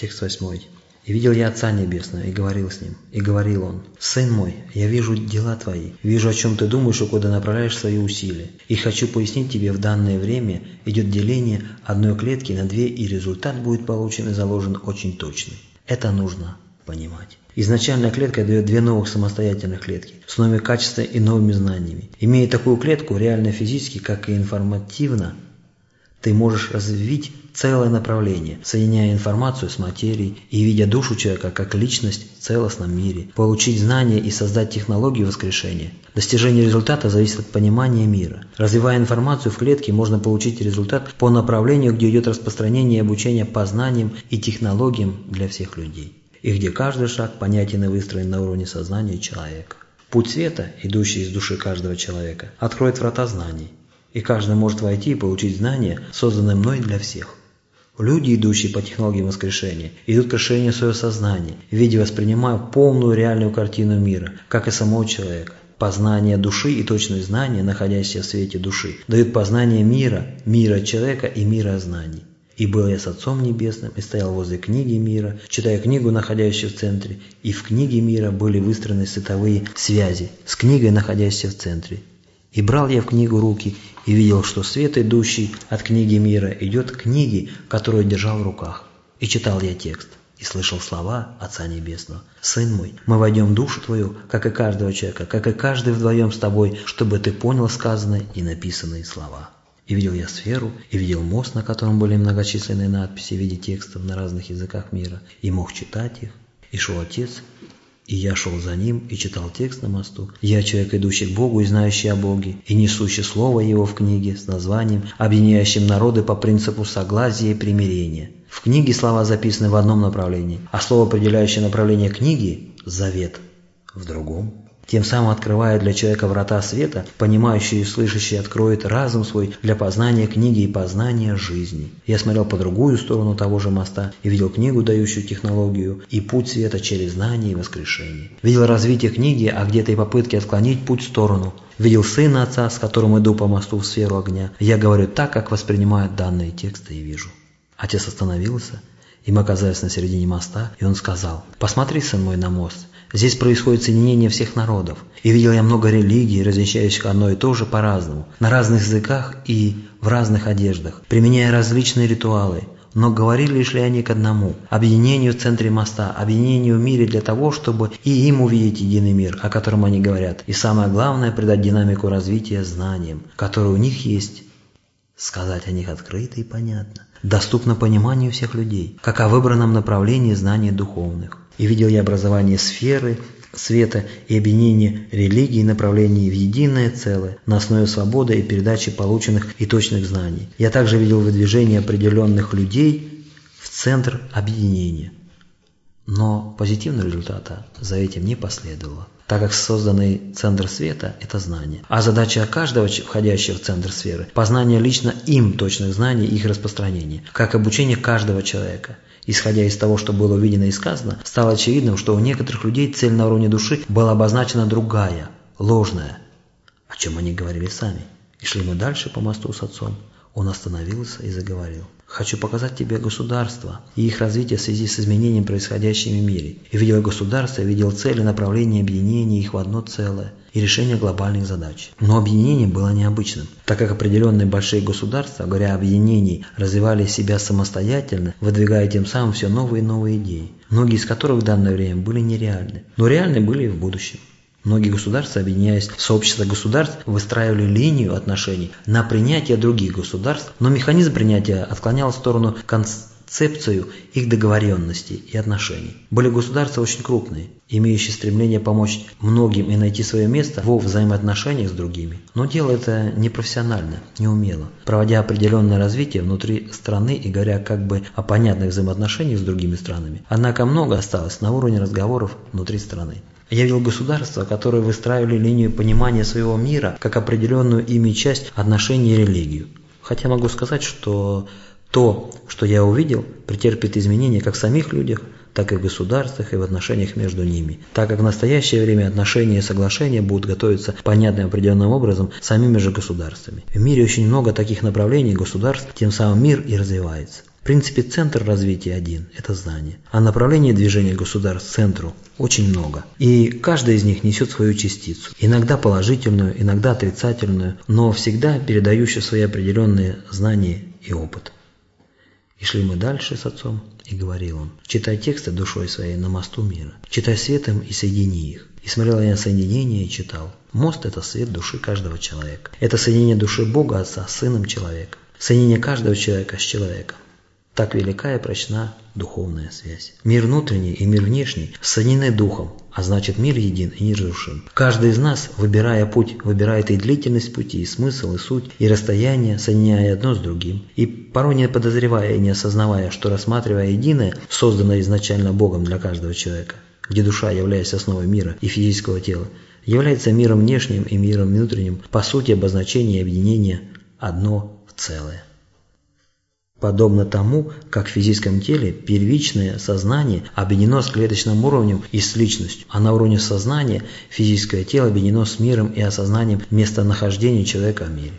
Текст восьмой. «И видел я Отца Небесного, и говорил с Ним, и говорил Он, «Сын мой, я вижу дела твои, вижу, о чем ты думаешь и куда направляешь свои усилия, и хочу пояснить тебе, в данное время идет деление одной клетки на две, и результат будет получен и заложен очень точный. Это нужно понимать». Изначальная клетка дает две новых самостоятельных клетки с новыми качествами и новыми знаниями. Имея такую клетку, реально физически, как и информативно, ты можешь развить целое направление, соединяя информацию с материей и видя душу человека как личность в целостном мире, получить знания и создать технологию воскрешения. Достижение результата зависит от понимания мира. Развивая информацию в клетке, можно получить результат по направлению, где идет распространение и обучение познаниям и технологиям для всех людей, и где каждый шаг понятен и выстроен на уровне сознания человека. Путь света, идущий из души каждого человека, откроет врата знаний, и каждый может войти и получить знания, созданные мной для всех. Люди, идущие по технологии воскрешения, идут к решению своего сознания, видя воспринимая полную реальную картину мира, как и самого человека. Познание души и точные знания, находящиеся в свете души, дают познание мира, мира человека и мира знаний. И был я с Отцом Небесным, и стоял возле книги мира, читая книгу, находящуюся в центре, и в книге мира были выстроены световые связи с книгой, находящейся в центре. И брал я в книгу руки, и видел, что свет, идущий от книги мира, идет к книге, которую держал в руках. И читал я текст, и слышал слова Отца Небесного. «Сын мой, мы войдем в душу твою, как и каждого человека, как и каждый вдвоем с тобой, чтобы ты понял сказанные и написанные слова». И видел я сферу, и видел мост, на котором были многочисленные надписи в виде текстов на разных языках мира, и мог читать их. И шел Отец, и я шел за ним и читал текст на мосту. Я человек, идущий к Богу и знающий о Боге, и несущий слово Его в книге с названием, объединяющим народы по принципу согласия и примирения. В книге слова записаны в одном направлении, а слово, определяющее направление книги – завет – в другом тем самым открывая для человека врата света, понимающий и слышащий откроет разум свой для познания книги и познания жизни. Я смотрел по другую сторону того же моста и видел книгу, дающую технологию, и путь света через знание и воскрешение. Видел развитие книги, а где-то и попытки отклонить путь в сторону. Видел сына отца, с которым иду по мосту в сферу огня. Я говорю так, как воспринимают данные тексты и вижу. Отец остановился, и мы оказались на середине моста, и он сказал, «Посмотри, сын мой, на мост, Здесь происходит соединение всех народов. И видел я много религий, различающих одно и то же по-разному, на разных языках и в разных одеждах, применяя различные ритуалы. Но говорили лишь ли они к одному – объединению в центре моста, объединению в мире для того, чтобы и им увидеть единый мир, о котором они говорят. И самое главное – придать динамику развития знаниям, которые у них есть. Сказать о них открыто и понятно. Доступно пониманию всех людей, как о выбранном направлении знаний духовных и видел я образование сферы, света и объединение религии и направлений в единое целое на основе свободы и передачи полученных и точных знаний. Я также видел выдвижение определенных людей в центр объединения. Но позитивного результата за этим не последовало, так как созданный центр света – это знание. А задача каждого, входящего в центр сферы – познание лично им точных знаний и их распространение, как обучение каждого человека – Исходя из того, что было увидено и сказано, стало очевидным, что у некоторых людей цель на уровне души была обозначена другая, ложная, о чем они говорили сами. И шли мы дальше по мосту с отцом. Он остановился и заговорил. «Хочу показать тебе государство и их развитие в связи с изменением, происходящими в мире. И видел государство, видел цели, направления, объединения их в одно целое и решение глобальных задач. Но объединение было необычным, так как определенные большие государства, говоря о объединении, развивали себя самостоятельно, выдвигая тем самым все новые и новые идеи, многие из которых в данное время были нереальны, но реальны были и в будущем. Многие государства, объединяясь в сообщество государств, выстраивали линию отношений на принятие других государств, но механизм принятия отклонял в сторону концепцию их договоренностей и отношений. Были государства очень крупные, имеющие стремление помочь многим и найти свое место во взаимоотношениях с другими. Но дело это непрофессионально, неумело, проводя определенное развитие внутри страны и говоря как бы о понятных взаимоотношениях с другими странами. Однако много осталось на уровне разговоров внутри страны. Я видел государства, которые выстраивали линию понимания своего мира как определенную ими часть отношений и религию. Хотя могу сказать, что то, что я увидел, претерпит изменения как в самих людях, так и в государствах и в отношениях между ними, так как в настоящее время отношения и соглашения будут готовиться понятным определенным образом самими же государствами. В мире очень много таких направлений государств, тем самым мир и развивается. Принципе, центр развития один – это знание, а направлений движения государств к центру очень много. И каждый из них несет свою частицу, иногда положительную, иногда отрицательную, но всегда передающую свои определенные знания и опыт. И шли мы дальше с отцом, и говорил он, читай тексты душой своей на мосту мира, читай светом и соедини их. И смотрел я соединение и читал. Мост – это свет души каждого человека. Это соединение души Бога Отца с Сыном человека. Соединение каждого человека с человеком. Так велика и прочна духовная связь. Мир внутренний и мир внешний соединены духом, а значит мир един и неразрушим. Каждый из нас, выбирая путь, выбирает и длительность пути, и смысл, и суть, и расстояние, соединяя одно с другим. И порой не подозревая и не осознавая, что рассматривая единое, созданное изначально Богом для каждого человека, где душа, являясь основой мира и физического тела, является миром внешним и миром внутренним, по сути обозначение и объединение одно в целое. Подобно тому, как в физическом теле первичное сознание объединено с клеточным уровнем и с личностью, а на уровне сознания физическое тело объединено с миром и осознанием местонахождения человека в мире.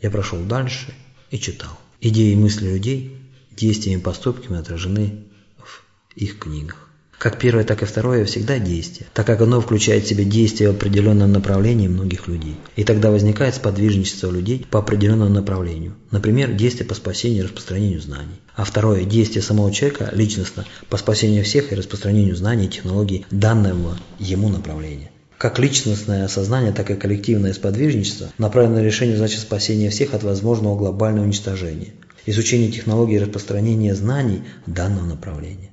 Я прошел дальше и читал. Идеи и мысли людей действиями и поступками отражены в их книгах. Как первое, так и второе всегда действие, так как оно включает в себя действие в определенном направлении многих людей. И тогда возникает сподвижничество людей по определенному направлению. Например, действие по спасению и распространению знаний. А второе – действие самого человека личностно по спасению всех и распространению знаний и технологий данного ему направления. Как личностное осознание, так и коллективное сподвижничество направлено на решение значит спасения всех от возможного глобального уничтожения, изучение технологий распространения знаний данного направления.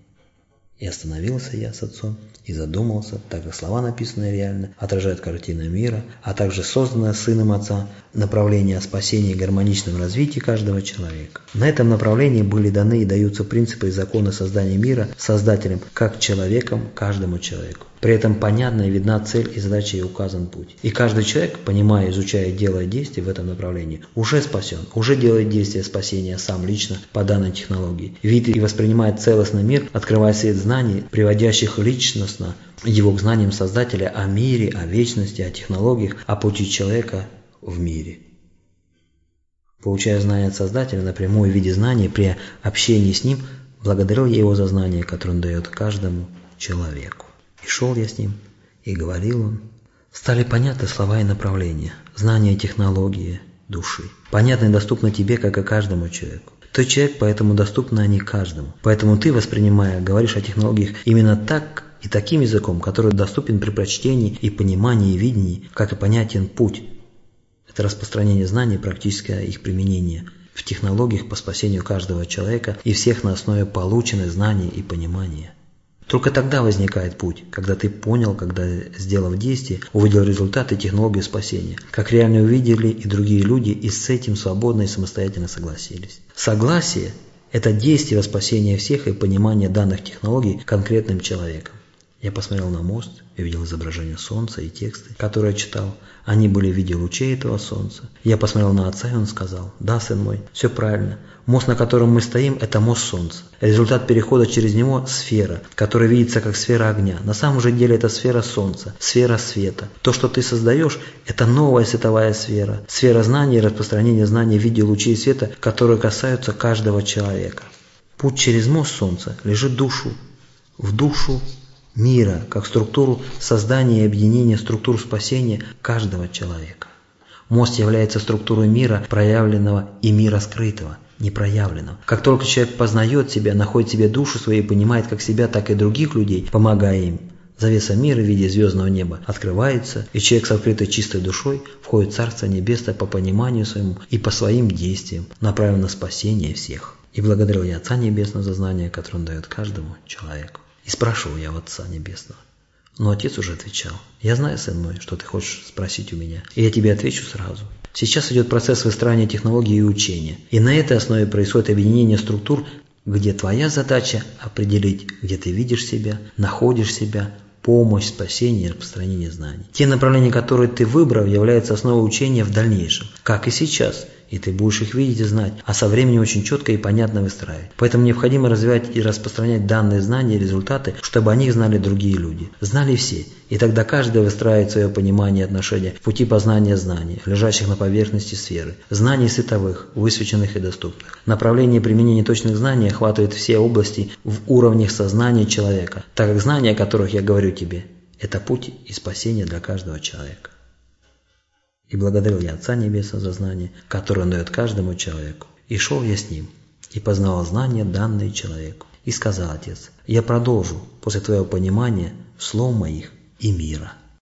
И остановился я с отцом и задумался, так как слова, написанные реально, отражают картину мира, а также созданное сыном отца направление о спасении и гармоничном развитии каждого человека. На этом направлении были даны и даются принципы и законы создания мира создателем, как человеком каждому человеку. При этом понятна и видна цель и задача и указан путь. И каждый человек, понимая, изучая делая действия в этом направлении, уже спасен, уже делает действия спасения сам лично по данной технологии. Видит и воспринимает целостный мир, открывая свет знаний, приводящих личностно его к знаниям Создателя о мире, о вечности, о технологиях, о пути человека в мире. Получая знания от Создателя напрямую в виде знаний при общении с Ним, благодарил я Его за знания, которые Он дает каждому человеку. И шел я с ним, и говорил он. Стали понятны слова и направления, знания технологии души. Понятны и доступны тебе, как и каждому человеку. Ты человек, поэтому доступны они каждому. Поэтому ты, воспринимая, говоришь о технологиях именно так и таким языком, который доступен при прочтении и понимании и видении, как и понятен путь. Это распространение знаний, практическое их применение в технологиях по спасению каждого человека и всех на основе полученных знаний и понимания. Только тогда возникает путь, когда ты понял, когда, сделав действие, увидел результаты технологии спасения, как реально увидели и другие люди, и с этим свободно и самостоятельно согласились. Согласие – это действие во спасение всех и понимание данных технологий конкретным человеком. Я посмотрел на мост и видел изображение солнца и тексты, которые я читал. Они были в виде лучей этого солнца. Я посмотрел на отца, и он сказал, «Да, сын мой, все правильно. Мост, на котором мы стоим, это мост солнца. Результат перехода через него – сфера, которая видится как сфера огня. На самом же деле это сфера солнца, сфера света. То, что ты создаешь, это новая световая сфера. Сфера знаний и распространения знаний в виде лучей света, которые касаются каждого человека. Путь через мост солнца лежит душу. В душу мира, как структуру создания и объединения структур спасения каждого человека. Мост является структурой мира, проявленного и мира скрытого, непроявленного. Как только человек познает себя, находит себе душу свою и понимает как себя, так и других людей, помогая им, завеса мира в виде звездного неба открывается, и человек с открытой чистой душой входит в Царство Небесное по пониманию своему и по своим действиям, направлено на спасение всех. И благодарил я Отца Небесного за знание, которое Он дает каждому человеку. И спрашивал я в Отца Небесного. Но Отец уже отвечал. «Я знаю, сын мой, что ты хочешь спросить у меня, и я тебе отвечу сразу. Сейчас идет процесс выстраивания технологий и учения, и на этой основе происходит объединение структур, где твоя задача определить, где ты видишь себя, находишь себя, помощь, спасение и распространение знаний. Те направления, которые ты выбрал, являются основой учения в дальнейшем, как и сейчас – и ты будешь их видеть и знать, а со временем очень четко и понятно выстраивать. Поэтому необходимо развивать и распространять данные знания и результаты, чтобы о них знали другие люди. Знали все, и тогда каждый выстраивает свое понимание и отношение в пути познания знаний, лежащих на поверхности сферы, знаний световых, высвеченных и доступных. Направление применения точных знаний охватывает все области в уровнях сознания человека, так как знания, о которых я говорю тебе, это путь и спасение для каждого человека. И благодарил я Отца Небесного за знание, которое он дает каждому человеку. И шел я с ним, и познавал знания, данные человеку. И сказал Отец, я продолжу после твоего понимания слов моих и мира.